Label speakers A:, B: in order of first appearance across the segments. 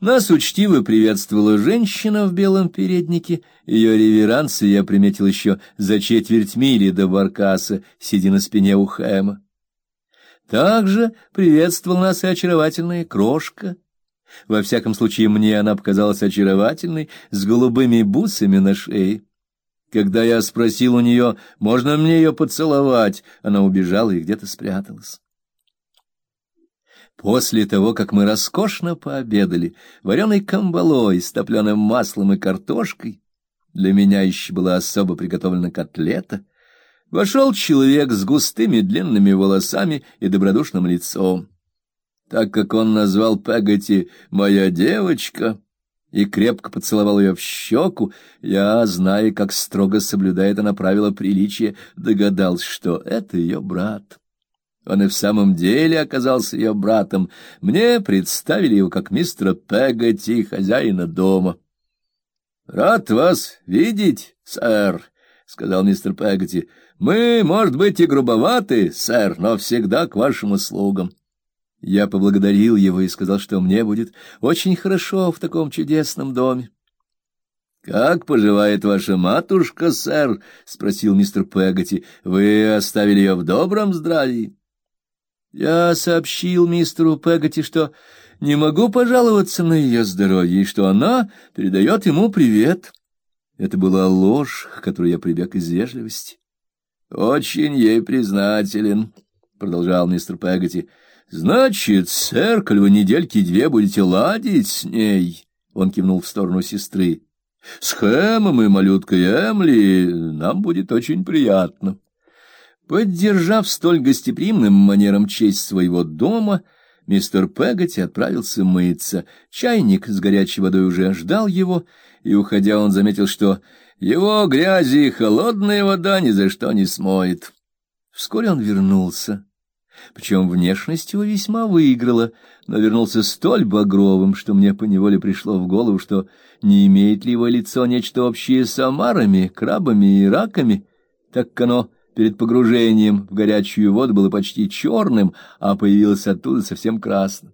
A: Нас учтиво приветствовала женщина в белом переднике. Ее реверансы я приметил еще за четверть мили до Баркаса, сидя на спине у Хэма. Также приветствовал нас и очаровательная крошка. Во всяком случае, мне она показалась очаровательной, с голубыми бусами на шее. Когда я спросил у нее, можно мне ее поцеловать, она убежала и где-то спряталась. После того, как мы роскошно пообедали, вареной камбалой с топленым маслом и картошкой, для меня еще была особо приготовлена котлета, вошел человек с густыми длинными волосами и добродушным лицом. Так как он назвал Пегати «моя девочка», и крепко поцеловал ее в щеку, я, зная, как строго соблюдает она правила приличия, догадался, что это ее брат. Он и в самом деле оказался ее братом. Мне представили его как мистера Пегати, хозяина дома. — Рад вас видеть, сэр, — сказал мистер Пегати. — Мы, может быть, и грубоваты, сэр, но всегда к вашим услугам. Я поблагодарил его и сказал, что мне будет очень хорошо в таком чудесном доме. — Как поживает ваша матушка, сэр? — спросил мистер Пегати. — Вы оставили ее в добром здравии? Я сообщил мистеру Пегати, что не могу пожаловаться на ее здоровье, и что она передает ему привет. Это была ложь, к которой я прибег из вежливости. — Очень ей признателен, — продолжал мистер Пегати. — Значит, сэр, коль вы недельки две будете ладить с ней, — он кивнул в сторону сестры, — с Хэмом и малюткой Эмли нам будет очень приятно. Поддержав столь гостеприимным манером честь своего дома, мистер Пегати отправился мыться. Чайник с горячей водой уже ждал его, и, уходя, он заметил, что его грязи и холодная вода ни за что не смоет. Вскоре он вернулся. Причем внешность его весьма выиграла, но вернулся столь багровым, что мне поневоле пришло в голову, что не имеет ли его лицо нечто общее с омарами, крабами и раками, так как оно перед погружением в горячую воду было почти черным, а появилось оттуда совсем красным.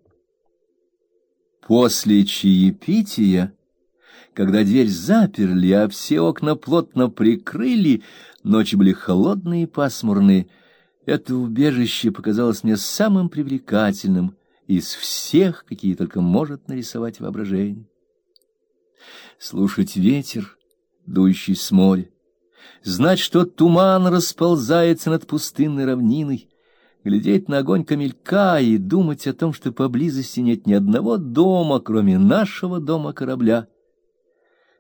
A: После чаепития, когда дверь заперли, а все окна плотно прикрыли, ночи были холодные и пасмурные, это убежище показалось мне самым привлекательным из всех, какие только может нарисовать воображение. Слушать ветер, дующий с моря, знать, что туман расползается над пустынной равниной, глядеть на огонь камелька и думать о том, что поблизости нет ни одного дома, кроме нашего дома-корабля.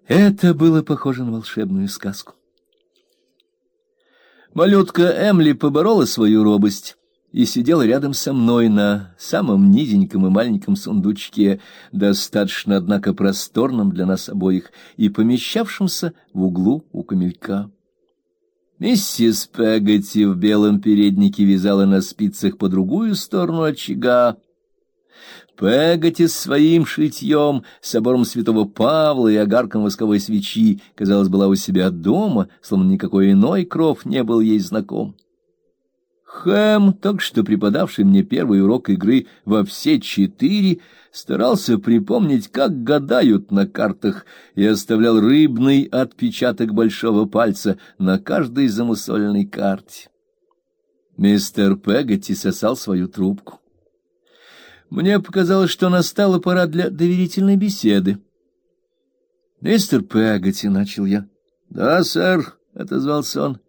A: Это было похоже на волшебную сказку. Малютка Эмли поборола свою робость и сидела рядом со мной на самом низеньком и маленьком сундучке, достаточно, однако, просторном для нас обоих и помещавшемся в углу у камелька. Миссис Пегати в белом переднике вязала на спицах по другую сторону очага. Пегати с своим шитьем, собором святого Павла и огарком восковой свечи, казалось, была у себя дома, словно никакой иной кров не был ей знаком. Хэм, только что преподавший мне первый урок игры во все четыре, старался припомнить, как гадают на картах, и оставлял рыбный отпечаток большого пальца на каждой замусоленной карте. Мистер Пегати сосал свою трубку. Мне показалось, что настала пора для доверительной беседы. «Мистер Пегати», — начал я. «Да, сэр», — отозвался он.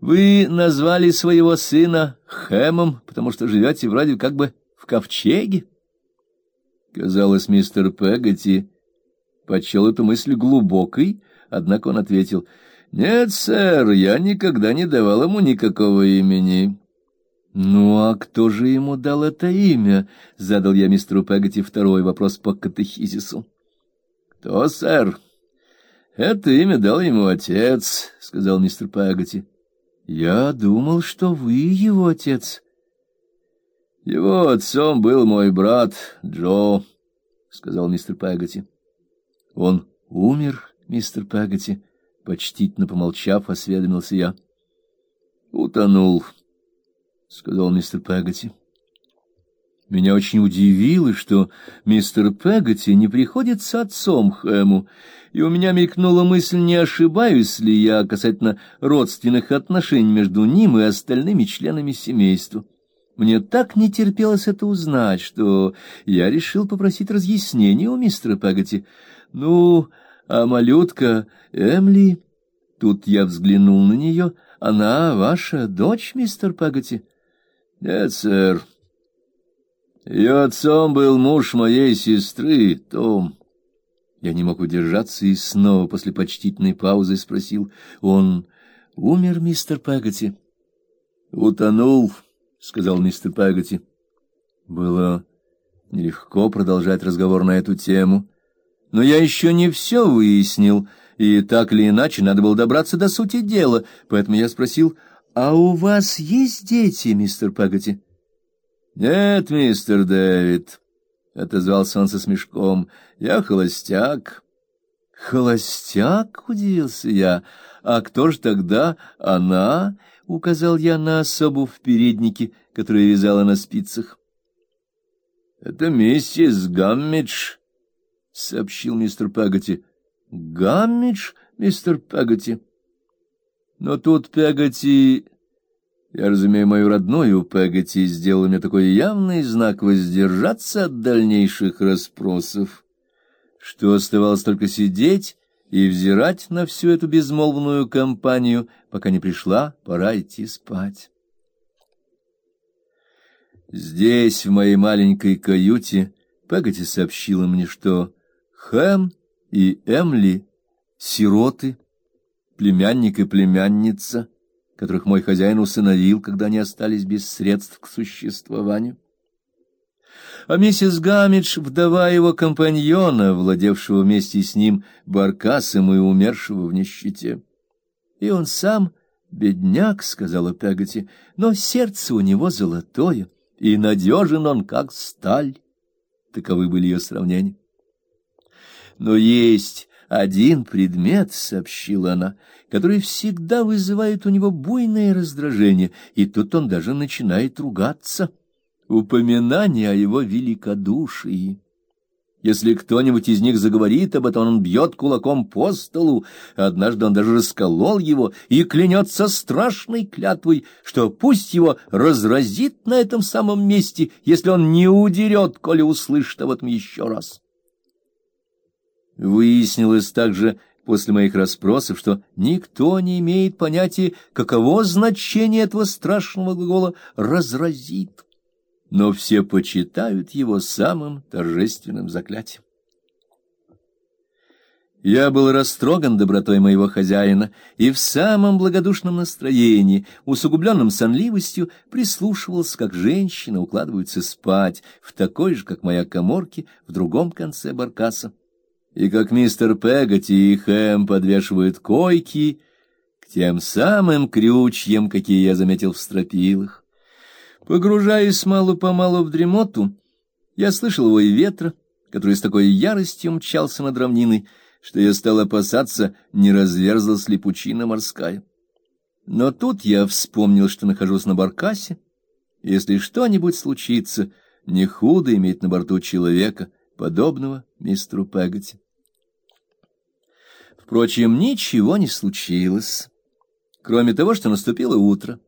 A: Вы назвали своего сына Хэмом, потому что живете вроде как бы в ковчеге? Казалось, мистер Пегати почел эту мысль глубокой, однако он ответил, «Нет, сэр, я никогда не давал ему никакого имени». «Ну, а кто же ему дал это имя?» — задал я мистеру Пегати второй вопрос по катехизису. «Кто, сэр?» «Это имя дал ему отец», — сказал мистер Пегати. Я думал, что вы его отец. Его отцом был мой брат Джо, сказал мистер Пегати. Он умер, мистер Пегати, почтительно помолчав, осведомился я. Утонул, сказал мистер Пегати. Меня очень удивило, что мистер Пегати не приходит с отцом Хэму, и у меня мелькнула мысль, не ошибаюсь ли я касательно родственных отношений между ним и остальными членами семейства. Мне так не терпелось это узнать, что я решил попросить разъяснения у мистера Пегати. Ну, а малютка Эмли... Тут я взглянул на нее. Она ваша дочь, мистер Пегати?
B: Нет, сэр. Ее отцом был муж моей сестры, Том.
A: Я не мог удержаться и снова после почтительной паузы спросил: "Он умер, мистер Пегати?"
B: "Утонул", сказал мистер Пегати.
A: Было нелегко продолжать разговор на эту тему, но я еще не все выяснил, и так или иначе надо было добраться до сути дела, поэтому я спросил: "А у вас есть дети, мистер Пегати?"
B: Нет, мистер Дэвид, отозвался он со смешком. Я холостяк.
A: Холостяк, удивился я. А кто ж тогда она? указал я на особу в переднике, которая вязала на спицах.
B: Это миссис Гаммидж, сообщил мистер Пегати.
A: Гаммидж, мистер Пегати. Но тут Пегати я разумею, мою родную Пегати сделала мне такой явный знак воздержаться от дальнейших расспросов, что оставалось только сидеть и взирать на всю эту безмолвную компанию, пока не пришла пора идти спать. Здесь, в моей маленькой каюте, Пегати сообщила мне, что Хэм и Эмли — сироты, племянник и племянница — которых мой хозяин усыновил, когда они остались без средств к существованию. А миссис Гамидж, вдова его компаньона, владевшего вместе с ним баркасом и умершего в нищете. И он сам бедняк, сказала Пегати, но сердце у него золотое, и надежен он как сталь. Таковы были ее сравнения. Но есть один предмет, сообщила она, который всегда вызывает у него буйное раздражение, и тут он даже начинает ругаться. Упоминание о его великодушии. Если кто-нибудь из них заговорит об этом, он бьет кулаком по столу. Однажды он даже расколол его и клянется страшной клятвой, что пусть его разразит на этом самом месте, если он не удерет, коли услышит об этом еще раз. Выяснилось также после моих расспросов, что никто не имеет понятия, каково значение этого страшного глагола разразит, но все почитают его самым торжественным заклятием. Я был растроган добротой моего хозяина и в самом благодушном настроении, усугубленном сонливостью, прислушивался, как женщины укладываются спать в такой же, как моя каморке, в другом конце баркаса и как мистер Пегати и Хэм подвешивают койки к тем самым крючьям, какие я заметил в стропилах. Погружаясь мало-помалу в дремоту, я слышал вой ветра, который с такой яростью мчался над равниной, что я стал опасаться, не разверзлась ли пучина морская. Но тут я вспомнил, что нахожусь на баркасе, если что-нибудь случится, не худо иметь на борту человека — подобного мистеру Пегати. Впрочем, ничего не случилось, кроме того, что наступило утро.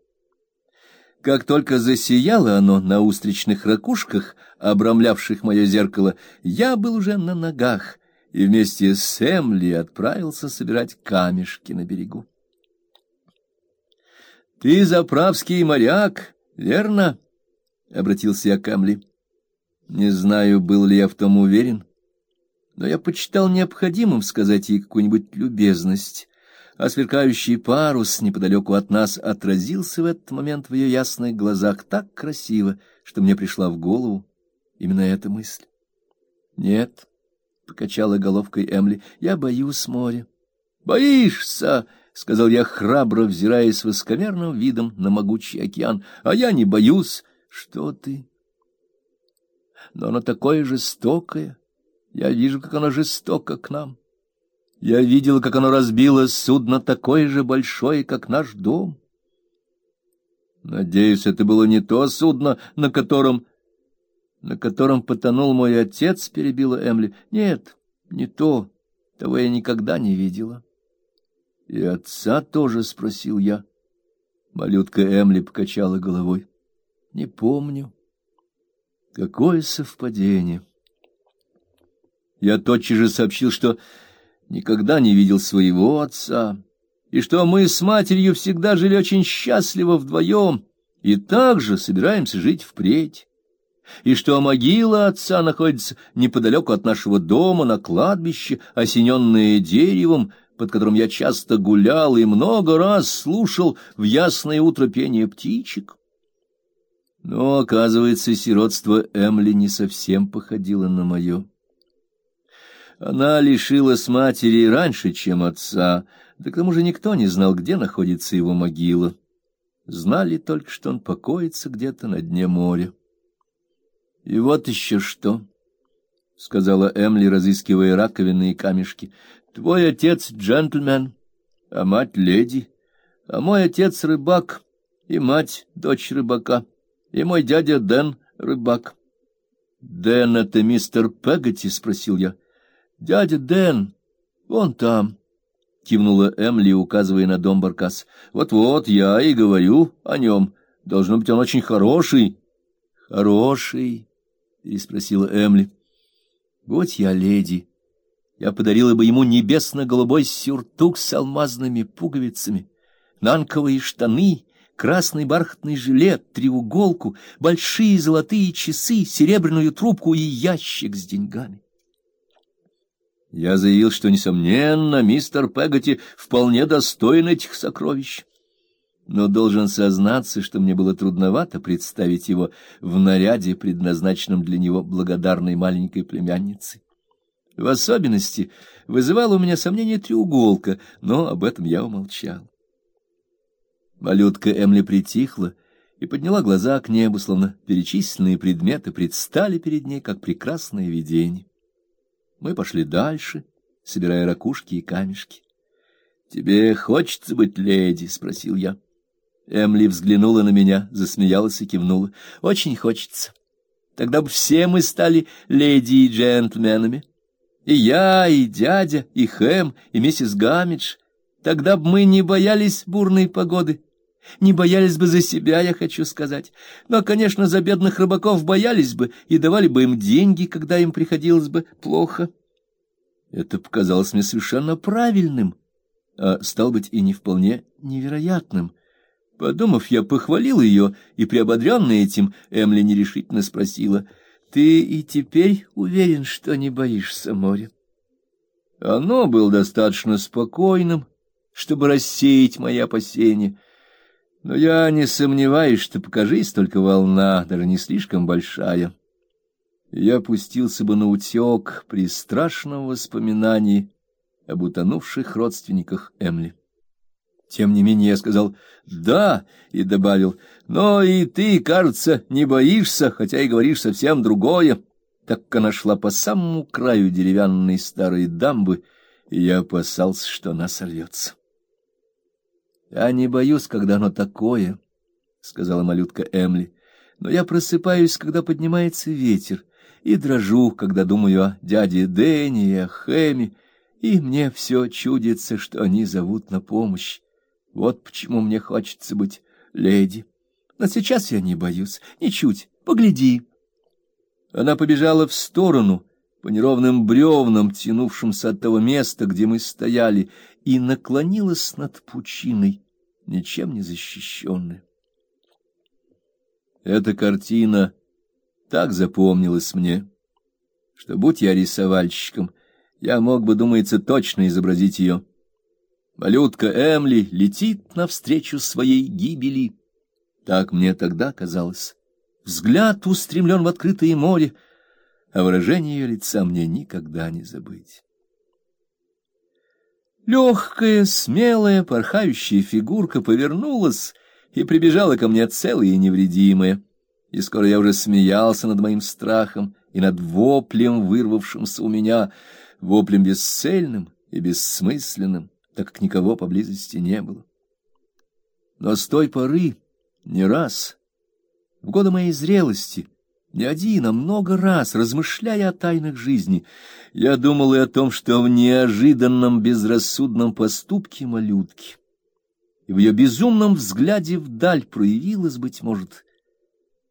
A: Как только засияло оно на устричных ракушках, обрамлявших мое зеркало, я был уже на ногах и вместе с Эмли отправился собирать камешки на берегу. Ты заправский моряк, верно? обратился я к Эмли. Не знаю, был ли я в том уверен, но я почитал необходимым сказать ей какую-нибудь любезность, а сверкающий парус неподалеку от нас отразился в этот момент в ее ясных глазах так красиво, что мне пришла в голову именно эта мысль. Нет, покачала головкой Эмли. Я боюсь моря. Боишься? сказал я храбро, взирая с высокомерным видом на могучий океан. А я не боюсь. Что ты? но оно такое жестокое. Я вижу, как оно жестоко к нам. Я видел, как оно разбило судно такое же большое, как наш дом. Надеюсь, это было не то судно, на котором на котором потонул мой отец, перебила Эмли. Нет, не то. Того я никогда не видела. И отца тоже спросил я. Малютка Эмли покачала головой. Не помню. Какое совпадение. Я тотчас же сообщил, что никогда не видел своего отца, и что мы с матерью всегда жили очень счастливо вдвоем, и также собираемся жить впредь и что могила отца находится неподалеку от нашего дома на кладбище, осененное деревом, под которым я часто гулял и много раз слушал в ясное утро пение птичек. Но, оказывается, сиротство Эмли не совсем походило на мое. Она лишилась матери раньше, чем отца, да к тому же никто не знал, где находится его могила. Знали только, что он покоится где-то на дне моря. — И вот еще что, — сказала Эмли, разыскивая раковины и камешки. — Твой отец джентльмен, а мать леди, а мой отец рыбак, и мать дочь рыбака, и мой дядя Дэн рыбак. — Дэн — это мистер Пегати? — спросил я. — Дядя Дэн, он там. — кивнула Эмли, указывая на дом Баркас. Вот — Вот-вот, я и говорю о нем. Должно быть, он очень хороший. — Хороший, — переспросила Эмли. — Вот я леди. Я подарила бы ему небесно-голубой сюртук с алмазными пуговицами, нанковые штаны, красный бархатный жилет, треуголку, большие золотые часы, серебряную трубку и ящик с деньгами. Я заявил, что, несомненно, мистер Пегати вполне достоин этих сокровищ но должен сознаться, что мне было трудновато представить его в наряде, предназначенном для него благодарной маленькой племянницей. В особенности вызывала у меня сомнение треуголка, но об этом я умолчал. Малютка Эмли притихла и подняла глаза к небу, словно перечисленные предметы предстали перед ней, как прекрасное видение. Мы пошли дальше, собирая ракушки и камешки. — Тебе хочется быть леди? — спросил я. Эмли взглянула на меня, засмеялась и кивнула. Очень хочется. Тогда бы все мы стали леди и джентльменами. И я, и дядя, и Хэм, и миссис Гамидж. Тогда бы мы не боялись бурной погоды. Не боялись бы за себя, я хочу сказать. Но, конечно, за бедных рыбаков боялись бы и давали бы им деньги, когда им приходилось бы плохо. Это показалось мне совершенно правильным, а, стал быть, и не вполне невероятным. Подумав, я похвалил ее, и, приободренная этим, Эмли нерешительно спросила, «Ты и теперь уверен, что не боишься моря?» Оно было достаточно спокойным, чтобы рассеять мои опасения, но я не сомневаюсь, что, покажись только волна, даже не слишком большая, я пустился бы на утек при страшном воспоминании об утонувших родственниках Эмли. Тем не менее я сказал «да» и добавил «но и ты, кажется, не боишься, хотя и говоришь совсем другое», так как она шла по самому краю деревянной старой дамбы, я опасался, что она сорвется. «Я не боюсь, когда оно такое», — сказала малютка Эмли, «но я просыпаюсь, когда поднимается ветер, и дрожу, когда думаю о дяде Дэнни и о Хэме, и мне все чудится, что они зовут на помощь. Вот почему мне хочется быть леди. Но сейчас я не боюсь, ничуть. Погляди. Она побежала в сторону, по неровным бревнам, тянувшимся от того места, где мы стояли, и наклонилась над пучиной, ничем не защищенная. Эта картина так запомнилась мне, что, будь я рисовальщиком, я мог бы, думается, точно изобразить ее. Малютка Эмли летит навстречу своей гибели. Так мне тогда казалось. Взгляд устремлен в открытое море, а выражение ее лица мне никогда не забыть. Легкая, смелая, порхающая фигурка повернулась и прибежала ко мне целая и невредимая. И скоро я уже смеялся над моим страхом и над воплем, вырвавшимся у меня, воплем бесцельным и бессмысленным, так как никого поблизости не было. Но с той поры не раз, в годы моей зрелости, Не один, а много раз, размышляя о тайнах жизни, я думал и о том, что в неожиданном безрассудном поступке малютки и в ее безумном взгляде вдаль проявилась, быть может,